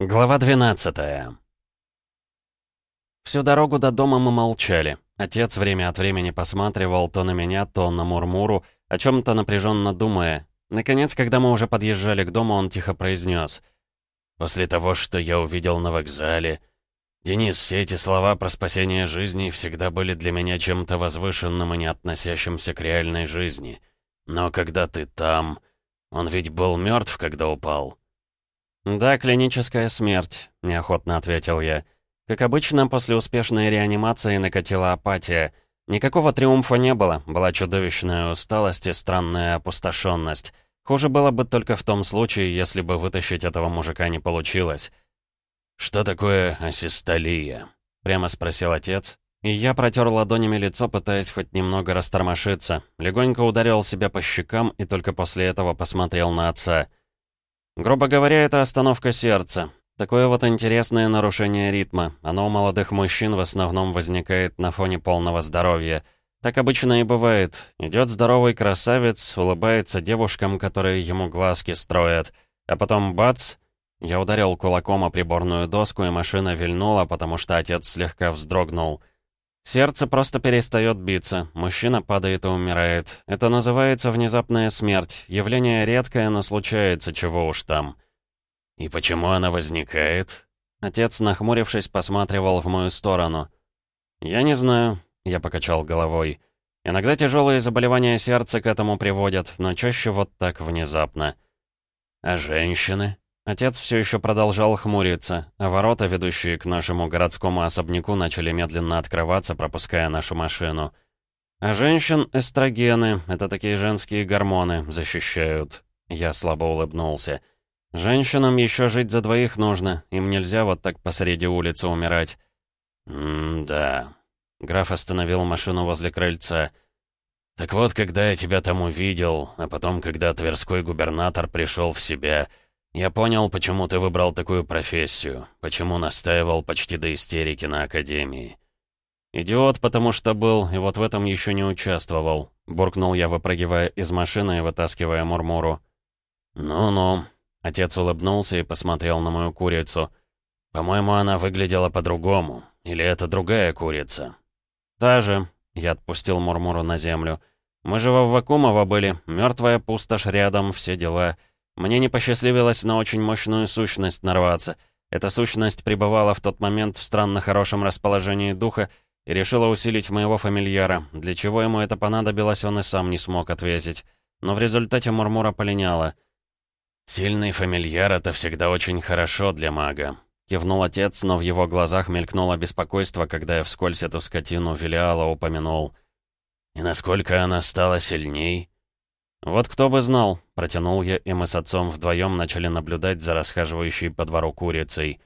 Глава 12 Всю дорогу до дома мы молчали. Отец время от времени посматривал то на меня, то на Мурмуру, о чем-то напряженно думая. Наконец, когда мы уже подъезжали к дому, он тихо произнес. «После того, что я увидел на вокзале... Денис, все эти слова про спасение жизни всегда были для меня чем-то возвышенным и не относящимся к реальной жизни. Но когда ты там... Он ведь был мертв, когда упал». «Да, клиническая смерть», — неохотно ответил я. Как обычно, после успешной реанимации накатила апатия. Никакого триумфа не было, была чудовищная усталость и странная опустошенность. Хуже было бы только в том случае, если бы вытащить этого мужика не получилось. «Что такое асистолия?» — прямо спросил отец. И я протер ладонями лицо, пытаясь хоть немного растормошиться. Легонько ударил себя по щекам и только после этого посмотрел на отца — Грубо говоря, это остановка сердца. Такое вот интересное нарушение ритма. Оно у молодых мужчин в основном возникает на фоне полного здоровья. Так обычно и бывает. Идет здоровый красавец, улыбается девушкам, которые ему глазки строят. А потом бац! Я ударил кулаком о приборную доску, и машина вильнула, потому что отец слегка вздрогнул. Сердце просто перестает биться, мужчина падает и умирает. Это называется внезапная смерть. Явление редкое, но случается, чего уж там. «И почему она возникает?» Отец, нахмурившись, посматривал в мою сторону. «Я не знаю», — я покачал головой. «Иногда тяжелые заболевания сердца к этому приводят, но чаще вот так внезапно». «А женщины?» Отец все еще продолжал хмуриться, а ворота, ведущие к нашему городскому особняку, начали медленно открываться, пропуская нашу машину. А женщин эстрогены, это такие женские гормоны, защищают. Я слабо улыбнулся. Женщинам еще жить за двоих нужно, им нельзя вот так посреди улицы умирать. «М-да». Граф остановил машину возле крыльца. «Так вот, когда я тебя там увидел, а потом, когда Тверской губернатор пришел в себя...» «Я понял, почему ты выбрал такую профессию, почему настаивал почти до истерики на Академии». «Идиот, потому что был, и вот в этом еще не участвовал», — буркнул я, выпрыгивая из машины и вытаскивая Мурмуру. «Ну-ну», — отец улыбнулся и посмотрел на мою курицу. «По-моему, она выглядела по-другому. Или это другая курица?» «Та же», — я отпустил Мурмуру на землю. «Мы же во Вакумово были, мертвая пустошь рядом, все дела». Мне не посчастливилось на очень мощную сущность нарваться. Эта сущность пребывала в тот момент в странно хорошем расположении духа и решила усилить моего фамильяра. Для чего ему это понадобилось, он и сам не смог ответить. Но в результате Мурмура полиняла. «Сильный фамильяр — это всегда очень хорошо для мага», — кивнул отец, но в его глазах мелькнуло беспокойство, когда я вскользь эту скотину Велиала упомянул. «И насколько она стала сильней?» «Вот кто бы знал», — протянул я, и мы с отцом вдвоем начали наблюдать за расхаживающей по двору курицей.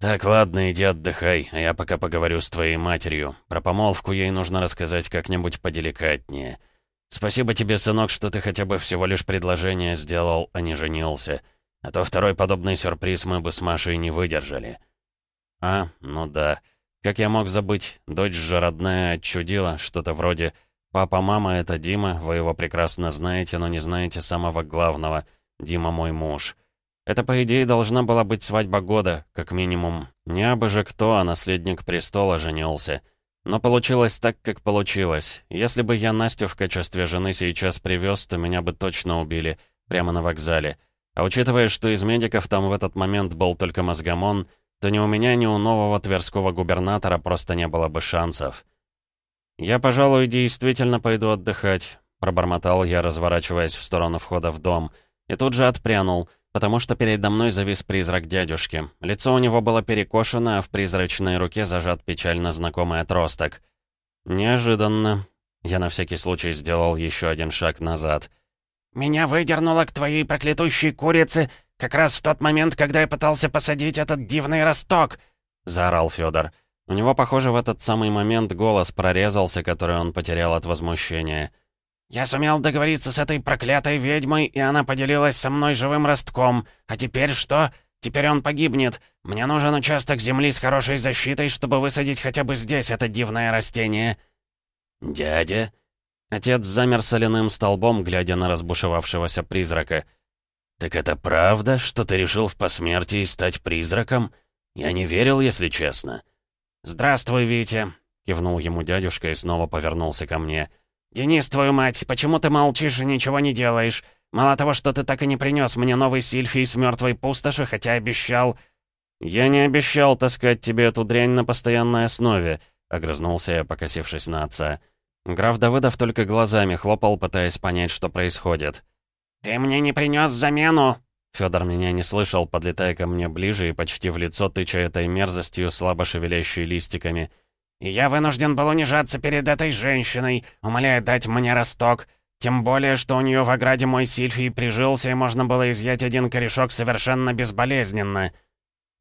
«Так, ладно, иди отдыхай, а я пока поговорю с твоей матерью. Про помолвку ей нужно рассказать как-нибудь поделикатнее. Спасибо тебе, сынок, что ты хотя бы всего лишь предложение сделал, а не женился. А то второй подобный сюрприз мы бы с Машей не выдержали». «А, ну да. Как я мог забыть? Дочь же родная отчудила, что-то вроде Папа, мама — это Дима, вы его прекрасно знаете, но не знаете самого главного. Дима мой муж. Это, по идее, должна была быть свадьба года, как минимум. Не абы же кто, а наследник престола женился. Но получилось так, как получилось. Если бы я Настю в качестве жены сейчас привез, то меня бы точно убили. Прямо на вокзале. А учитывая, что из медиков там в этот момент был только мозгомон, то ни у меня, ни у нового тверского губернатора просто не было бы шансов. «Я, пожалуй, действительно пойду отдыхать», — пробормотал я, разворачиваясь в сторону входа в дом. И тут же отпрянул, потому что передо мной завис призрак дядюшки. Лицо у него было перекошено, а в призрачной руке зажат печально знакомый отросток. «Неожиданно». Я на всякий случай сделал еще один шаг назад. «Меня выдернуло к твоей проклятущей курице как раз в тот момент, когда я пытался посадить этот дивный росток!» — заорал Федор. У него, похоже, в этот самый момент голос прорезался, который он потерял от возмущения. «Я сумел договориться с этой проклятой ведьмой, и она поделилась со мной живым ростком. А теперь что? Теперь он погибнет. Мне нужен участок земли с хорошей защитой, чтобы высадить хотя бы здесь это дивное растение». «Дядя?» Отец замер соляным столбом, глядя на разбушевавшегося призрака. «Так это правда, что ты решил в посмертии стать призраком? Я не верил, если честно». «Здравствуй, Витя», — кивнул ему дядюшка и снова повернулся ко мне. «Денис, твою мать, почему ты молчишь и ничего не делаешь? Мало того, что ты так и не принес мне новый сильфий с мертвой пустоши, хотя обещал...» «Я не обещал таскать тебе эту дрянь на постоянной основе», — огрызнулся я, покосившись на отца. Граф Давыдов только глазами хлопал, пытаясь понять, что происходит. «Ты мне не принес замену!» Федор меня не слышал, подлетая ко мне ближе и почти в лицо тыча этой мерзостью, слабо шевелящей листиками. «И я вынужден был унижаться перед этой женщиной, умоляя дать мне росток. Тем более, что у нее в ограде мой сильфий прижился, и можно было изъять один корешок совершенно безболезненно».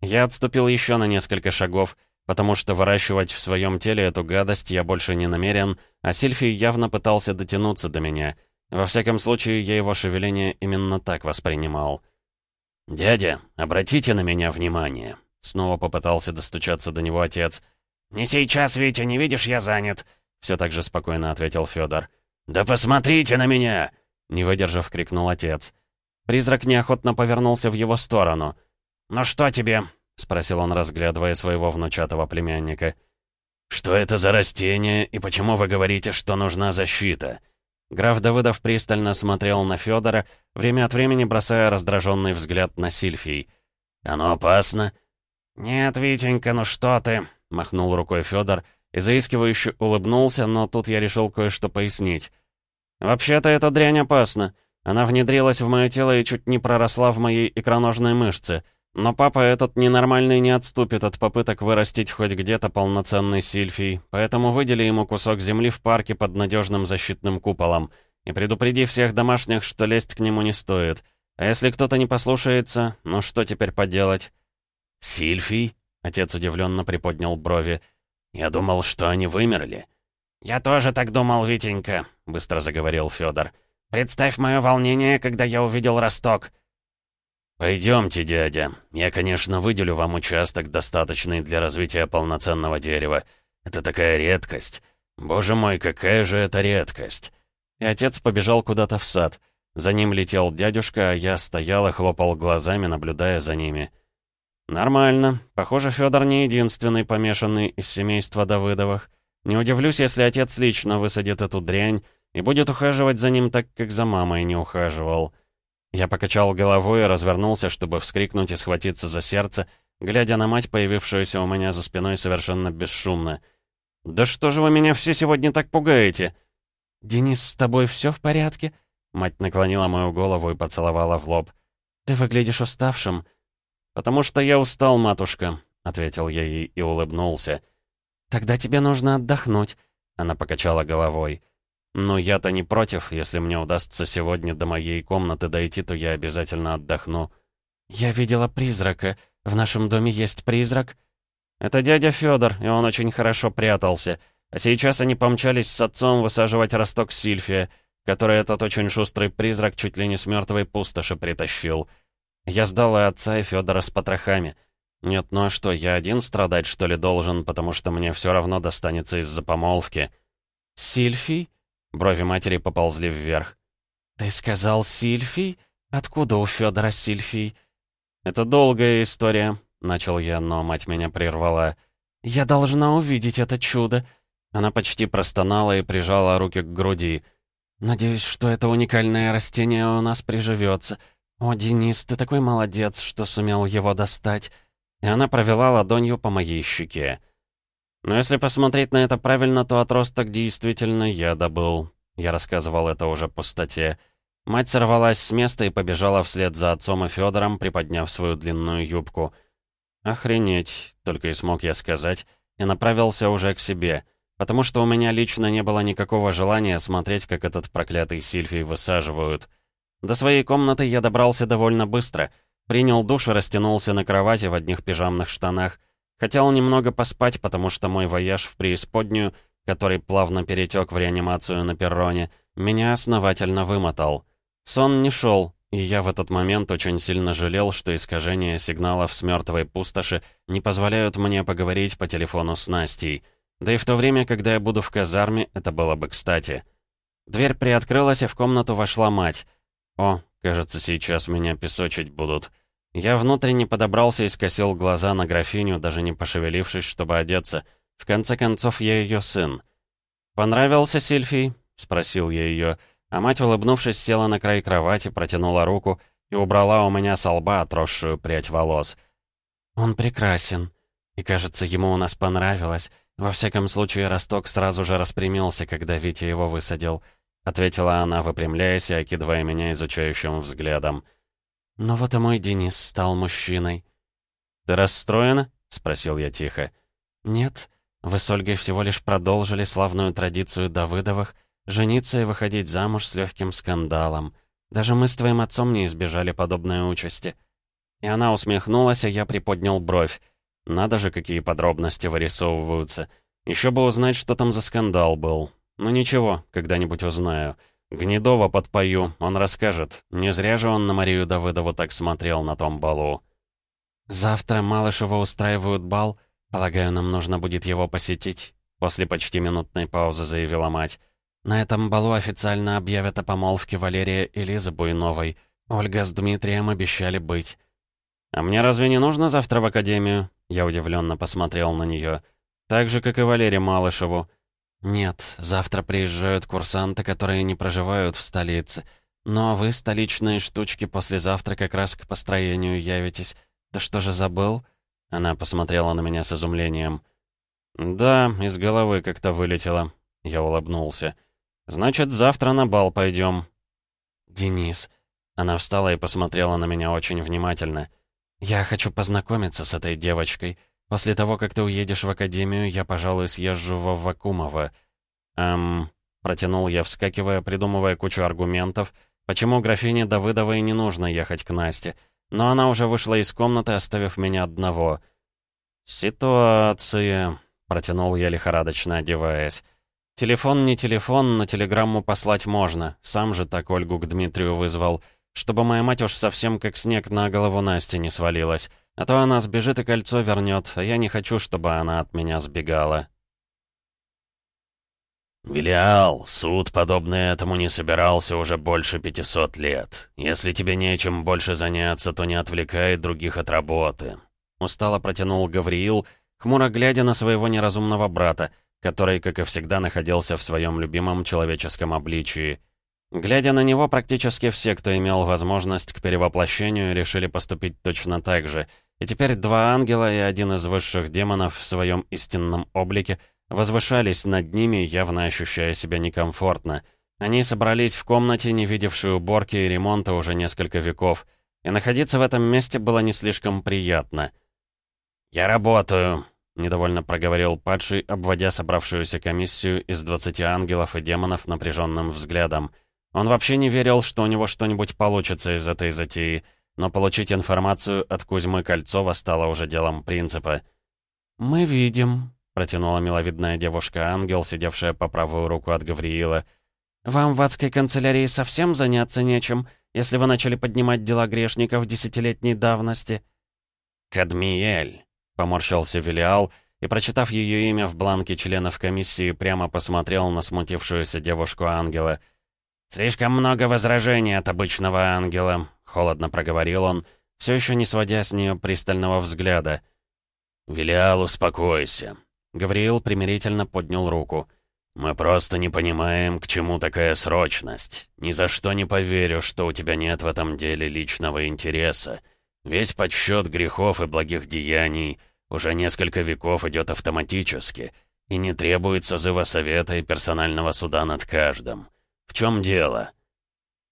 Я отступил еще на несколько шагов, потому что выращивать в своем теле эту гадость я больше не намерен, а Сильфий явно пытался дотянуться до меня. Во всяком случае, я его шевеление именно так воспринимал. «Дядя, обратите на меня внимание», — снова попытался достучаться до него отец. «Не сейчас, Витя, не видишь, я занят», — все так же спокойно ответил Федор. «Да посмотрите на меня!» — не выдержав, крикнул отец. Призрак неохотно повернулся в его сторону. «Ну что тебе?» — спросил он, разглядывая своего внучатого племянника. «Что это за растение, и почему вы говорите, что нужна защита?» Граф Давыдов пристально смотрел на Федора, время от времени бросая раздраженный взгляд на Сильфий. «Оно опасно?» «Нет, Витенька, ну что ты!» — махнул рукой Федор и заискивающе улыбнулся, но тут я решил кое-что пояснить. «Вообще-то эта дрянь опасна. Она внедрилась в мое тело и чуть не проросла в моей икроножной мышце. Но папа этот ненормальный не отступит от попыток вырастить хоть где-то полноценный сильфий, поэтому выдели ему кусок земли в парке под надежным защитным куполом. И предупреди всех домашних, что лезть к нему не стоит. А если кто-то не послушается, ну что теперь поделать? «Сильфий?» — отец удивленно приподнял брови. «Я думал, что они вымерли». «Я тоже так думал, Витенька», — быстро заговорил Федор. «Представь мое волнение, когда я увидел росток». «Пойдемте, дядя. Я, конечно, выделю вам участок, достаточный для развития полноценного дерева. Это такая редкость. Боже мой, какая же это редкость!» И отец побежал куда-то в сад. За ним летел дядюшка, а я стоял и хлопал глазами, наблюдая за ними. «Нормально. Похоже, Федор не единственный помешанный из семейства Давыдовых. Не удивлюсь, если отец лично высадит эту дрянь и будет ухаживать за ним так, как за мамой не ухаживал». Я покачал головой и развернулся, чтобы вскрикнуть и схватиться за сердце, глядя на мать, появившуюся у меня за спиной совершенно бесшумно. «Да что же вы меня все сегодня так пугаете?» «Денис, с тобой все в порядке?» Мать наклонила мою голову и поцеловала в лоб. «Ты выглядишь уставшим». «Потому что я устал, матушка», — ответил я ей и улыбнулся. «Тогда тебе нужно отдохнуть», — она покачала головой. Но я-то не против, если мне удастся сегодня до моей комнаты дойти, то я обязательно отдохну. Я видела призрака. В нашем доме есть призрак. Это дядя Федор, и он очень хорошо прятался. А сейчас они помчались с отцом высаживать росток Сильфия, который этот очень шустрый призрак чуть ли не с мертвой пустоши притащил. Я сдал и отца, и Федора с потрохами. Нет, ну а что, я один страдать, что ли, должен, потому что мне все равно достанется из-за помолвки? Сильфий? Брови матери поползли вверх. «Ты сказал Сильфий? Откуда у Федора Сильфий?» «Это долгая история», — начал я, но мать меня прервала. «Я должна увидеть это чудо». Она почти простонала и прижала руки к груди. «Надеюсь, что это уникальное растение у нас приживется. О, Денис, ты такой молодец, что сумел его достать». И она провела ладонью по моей щеке. Но если посмотреть на это правильно, то отросток действительно я добыл. Я рассказывал это уже пустоте. Мать сорвалась с места и побежала вслед за отцом и Федором, приподняв свою длинную юбку. «Охренеть», — только и смог я сказать, и направился уже к себе, потому что у меня лично не было никакого желания смотреть, как этот проклятый Сильфий высаживают. До своей комнаты я добрался довольно быстро, принял душ и растянулся на кровати в одних пижамных штанах — Хотел немного поспать, потому что мой вояж в преисподнюю, который плавно перетек в реанимацию на перроне, меня основательно вымотал. Сон не шел, и я в этот момент очень сильно жалел, что искажения сигналов с мертвой пустоши не позволяют мне поговорить по телефону с Настей. Да и в то время, когда я буду в казарме, это было бы кстати. Дверь приоткрылась, и в комнату вошла мать. О, Кажется, сейчас меня песочить будут. Я внутренне подобрался и скосил глаза на графиню, даже не пошевелившись, чтобы одеться. В конце концов, я ее сын. «Понравился Сильфий?» — спросил я ее. А мать, улыбнувшись, села на край кровати, протянула руку и убрала у меня со лба отросшую прядь волос. «Он прекрасен. И, кажется, ему у нас понравилось. Во всяком случае, росток сразу же распрямился, когда Витя его высадил», — ответила она, выпрямляясь и окидывая меня изучающим взглядом. «Ну вот и мой Денис стал мужчиной». «Ты расстроена?» — спросил я тихо. «Нет, вы с Ольгой всего лишь продолжили славную традицию Давыдовых жениться и выходить замуж с легким скандалом. Даже мы с твоим отцом не избежали подобной участи». И она усмехнулась, а я приподнял бровь. Надо же, какие подробности вырисовываются. Еще бы узнать, что там за скандал был. Ну ничего, когда-нибудь узнаю. Гнедова подпою, он расскажет. Не зря же он на Марию Давыдову так смотрел на том балу. «Завтра Малышева устраивают бал. Полагаю, нам нужно будет его посетить», — после почти минутной паузы заявила мать. «На этом балу официально объявят о помолвке Валерия и Лизы Буйновой. Ольга с Дмитрием обещали быть». «А мне разве не нужно завтра в академию?» Я удивленно посмотрел на нее. «Так же, как и Валерию Малышеву». «Нет, завтра приезжают курсанты, которые не проживают в столице. Но вы, столичные штучки, послезавтра как раз к построению явитесь. Да что же забыл?» Она посмотрела на меня с изумлением. «Да, из головы как-то вылетело». Я улыбнулся. «Значит, завтра на бал пойдем». «Денис». Она встала и посмотрела на меня очень внимательно. «Я хочу познакомиться с этой девочкой. После того, как ты уедешь в академию, я, пожалуй, съезжу во Вакумово». «Эм...» — протянул я, вскакивая, придумывая кучу аргументов, почему графине Давыдовой не нужно ехать к Насте. Но она уже вышла из комнаты, оставив меня одного. «Ситуация...» — протянул я, лихорадочно одеваясь. «Телефон не телефон, но телеграмму послать можно. Сам же так Ольгу к Дмитрию вызвал чтобы моя мать уж совсем как снег на голову Насти не свалилась. А то она сбежит и кольцо вернет, а я не хочу, чтобы она от меня сбегала. «Велиал, суд, подобный этому, не собирался уже больше 500 лет. Если тебе нечем больше заняться, то не отвлекай других от работы». Устало протянул Гавриил, хмуро глядя на своего неразумного брата, который, как и всегда, находился в своем любимом человеческом обличии — Глядя на него, практически все, кто имел возможность к перевоплощению, решили поступить точно так же. И теперь два ангела и один из высших демонов в своем истинном облике возвышались над ними, явно ощущая себя некомфортно. Они собрались в комнате, не видевшей уборки и ремонта уже несколько веков, и находиться в этом месте было не слишком приятно. «Я работаю», — недовольно проговорил падший, обводя собравшуюся комиссию из 20 ангелов и демонов напряженным взглядом — он вообще не верил, что у него что-нибудь получится из этой затеи, но получить информацию от Кузьмы Кольцова стало уже делом принципа. «Мы видим», — протянула миловидная девушка-ангел, сидевшая по правую руку от Гавриила. «Вам в адской канцелярии совсем заняться нечем, если вы начали поднимать дела грешников десятилетней давности?» «Кадмиэль», — поморщился Велиал, и, прочитав ее имя в бланке членов комиссии, прямо посмотрел на смутившуюся девушку-ангела — «Слишком много возражений от обычного ангела», — холодно проговорил он, все еще не сводя с нее пристального взгляда. «Велиал, успокойся». Гавриил примирительно поднял руку. «Мы просто не понимаем, к чему такая срочность. Ни за что не поверю, что у тебя нет в этом деле личного интереса. Весь подсчет грехов и благих деяний уже несколько веков идет автоматически и не требует созыва совета и персонального суда над каждым. В чем дело?»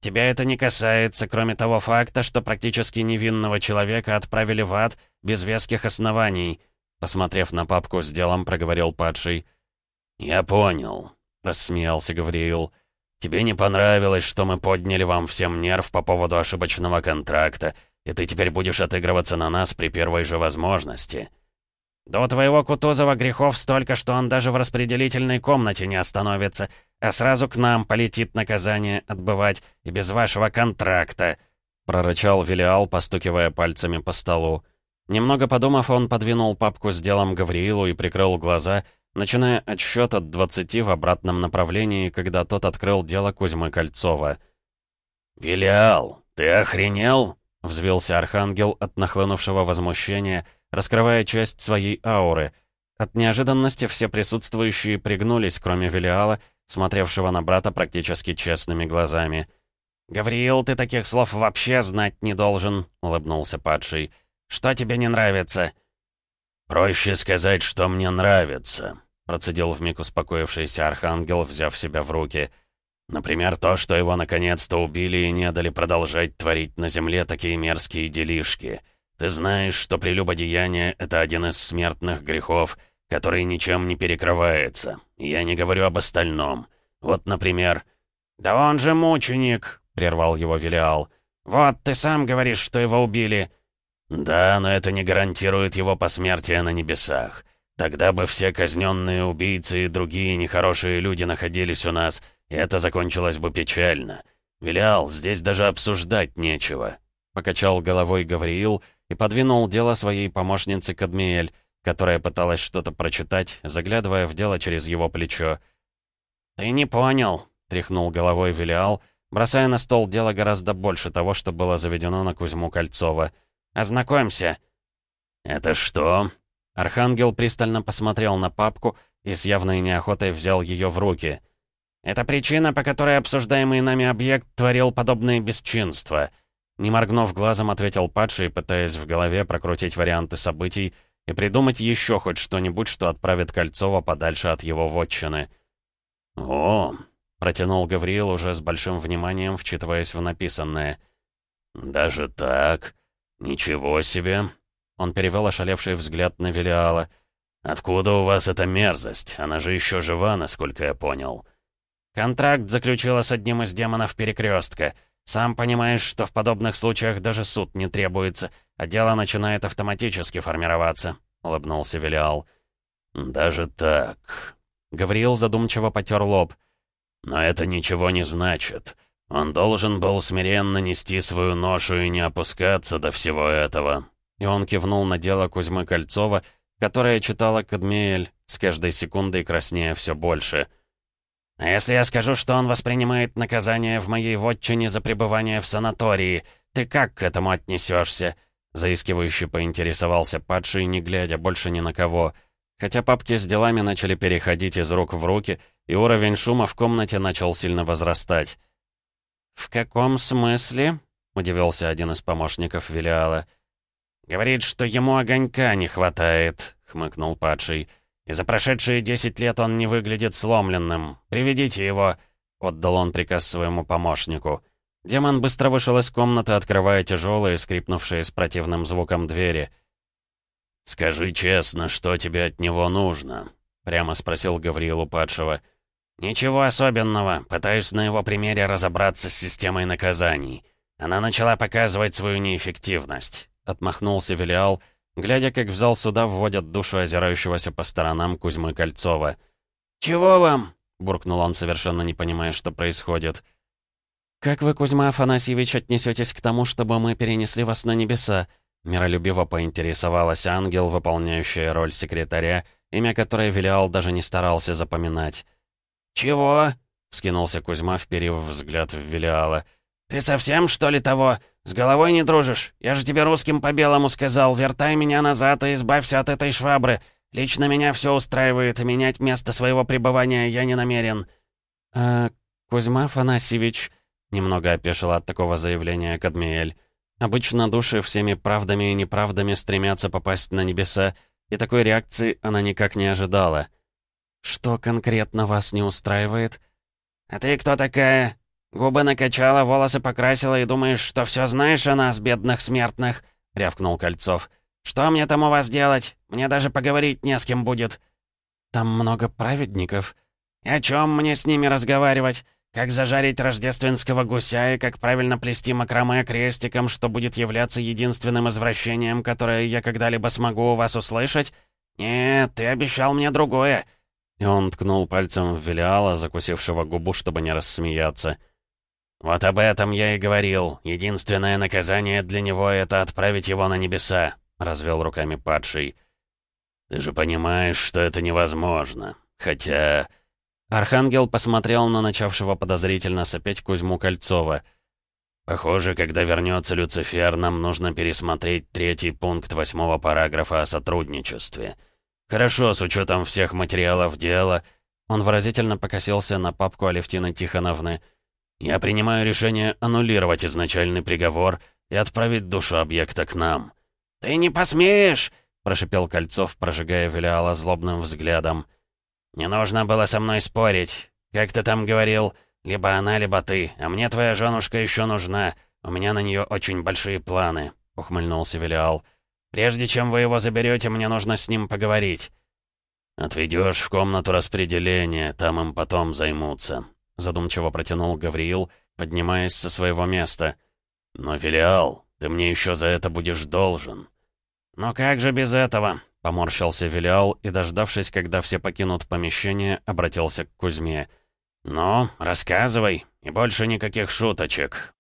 «Тебя это не касается, кроме того факта, что практически невинного человека отправили в ад без веских оснований», посмотрев на папку с делом, проговорил падший. «Я понял», — рассмеялся Гавриил. «Тебе не понравилось, что мы подняли вам всем нерв по поводу ошибочного контракта, и ты теперь будешь отыгрываться на нас при первой же возможности». «Да у твоего Кутузова грехов столько, что он даже в распределительной комнате не остановится, а сразу к нам полетит наказание отбывать и без вашего контракта», — прорычал Велиал, постукивая пальцами по столу. Немного подумав, он подвинул папку с делом Гавриилу и прикрыл глаза, начиная отсчет от 20 в обратном направлении, когда тот открыл дело Кузьмы Кольцова. «Велиал, ты охренел?» — взвился Архангел от нахлынувшего возмущения, раскрывая часть своей ауры. От неожиданности все присутствующие пригнулись, кроме Велиала, смотревшего на брата практически честными глазами. «Гавриил, ты таких слов вообще знать не должен», — улыбнулся падший. «Что тебе не нравится?» «Проще сказать, что мне нравится», — процедил вмиг успокоившийся Архангел, взяв себя в руки — Например, то, что его наконец-то убили и не дали продолжать творить на земле такие мерзкие делишки. Ты знаешь, что прелюбодеяние — это один из смертных грехов, который ничем не перекрывается. Я не говорю об остальном. Вот, например... «Да он же мученик!» — прервал его Велиал. «Вот, ты сам говоришь, что его убили». «Да, но это не гарантирует его посмертие на небесах. Тогда бы все казненные убийцы и другие нехорошие люди находились у нас, и это закончилось бы печально. Вилял, здесь даже обсуждать нечего. Покачал головой Гавриил и подвинул дело своей помощнице Кадмиэль, которая пыталась что-то прочитать, заглядывая в дело через его плечо. «Ты не понял», — тряхнул головой Вилиал, бросая на стол дело гораздо больше того, что было заведено на Кузьму Кольцова. «Ознакомься». «Это что?» Архангел пристально посмотрел на папку и с явной неохотой взял ее в руки — это причина, по которой обсуждаемый нами объект творил подобные бесчинства. Не моргнув глазом, ответил падший, пытаясь в голове прокрутить варианты событий и придумать еще хоть что-нибудь, что отправит Кольцова подальше от его вотчины. «О!» — протянул Гавриил уже с большим вниманием, вчитываясь в написанное. «Даже так? Ничего себе!» Он перевел ошалевший взгляд на Велиала. «Откуда у вас эта мерзость? Она же еще жива, насколько я понял». Контракт заключила с одним из демонов перекрестка. Сам понимаешь, что в подобных случаях даже суд не требуется, а дело начинает автоматически формироваться», — улыбнулся Велиал. «Даже так...» Гавриил задумчиво потер лоб. «Но это ничего не значит. Он должен был смиренно нести свою ношу и не опускаться до всего этого». И он кивнул на дело Кузьмы Кольцова, которое читала Кадмеэль, с каждой секундой краснее все больше — «А если я скажу, что он воспринимает наказание в моей вотчине за пребывание в санатории, ты как к этому отнесешься?» Заискивающе поинтересовался падший, не глядя больше ни на кого. Хотя папки с делами начали переходить из рук в руки, и уровень шума в комнате начал сильно возрастать. «В каком смысле?» — удивился один из помощников Велиала. «Говорит, что ему огонька не хватает», — хмыкнул падший. И за прошедшие десять лет он не выглядит сломленным. Приведите его!» — отдал он приказ своему помощнику. Демон быстро вышел из комнаты, открывая тяжелые, скрипнувшие с противным звуком двери. «Скажи честно, что тебе от него нужно?» — прямо спросил Гавриил падшего. «Ничего особенного. Пытаюсь на его примере разобраться с системой наказаний. Она начала показывать свою неэффективность», — отмахнулся Велиал, глядя, как в зал суда вводят душу озирающегося по сторонам Кузьмы Кольцова. «Чего вам?» — буркнул он, совершенно не понимая, что происходит. «Как вы, Кузьма Афанасьевич, отнесетесь к тому, чтобы мы перенесли вас на небеса?» Миролюбиво поинтересовалась ангел, выполняющая роль секретаря, имя которой Велиал даже не старался запоминать. «Чего?» — вскинулся Кузьма, вперив взгляд в Велиала. «Ты совсем, что ли, того? С головой не дружишь? Я же тебе русским по белому сказал, вертай меня назад и избавься от этой швабры. Лично меня все устраивает, и менять место своего пребывания я не намерен». «А, Кузьма Афанасьевич...» — немного опешила от такого заявления Кадмиэль. «Обычно души всеми правдами и неправдами стремятся попасть на небеса, и такой реакции она никак не ожидала. Что конкретно вас не устраивает?» «А ты кто такая?» «Губы накачала, волосы покрасила и думаешь, что все знаешь о нас, бедных смертных?» — рявкнул Кольцов. «Что мне там у вас делать? Мне даже поговорить не с кем будет». «Там много праведников». «И о чем мне с ними разговаривать? Как зажарить рождественского гуся и как правильно плести макраме крестиком, что будет являться единственным извращением, которое я когда-либо смогу у вас услышать? Нет, ты обещал мне другое». И он ткнул пальцем в Велиала, закусившего губу, чтобы не рассмеяться. «Вот об этом я и говорил. Единственное наказание для него — это отправить его на небеса», — развел руками падший. «Ты же понимаешь, что это невозможно. Хотя...» Архангел посмотрел на начавшего подозрительно сопеть Кузьму Кольцова. Похоже, когда вернется Люцифер, нам нужно пересмотреть третий пункт восьмого параграфа о сотрудничестве. Хорошо, с учетом всех материалов дела, он выразительно покосился на папку Алевтины Тихоновны. Я принимаю решение аннулировать изначальный приговор и отправить душу объекта к нам. «Ты не посмеешь!» — прошипел Кольцов, прожигая Велиала злобным взглядом. «Не нужно было со мной спорить. Как ты там говорил, либо она, либо ты, а мне твоя женушка еще нужна. У меня на нее очень большие планы», — ухмыльнулся Велиал. «Прежде чем вы его заберете, мне нужно с ним поговорить». «Отведешь в комнату распределения, там им потом займутся», — задумчиво протянул Гавриил, поднимаясь со своего места. «Но, Велиал, ты мне еще за это будешь должен». «Ну как же без этого?» — поморщился Велиал и, дождавшись, когда все покинут помещение, обратился к Кузьме. «Ну, рассказывай, и больше никаких шуточек.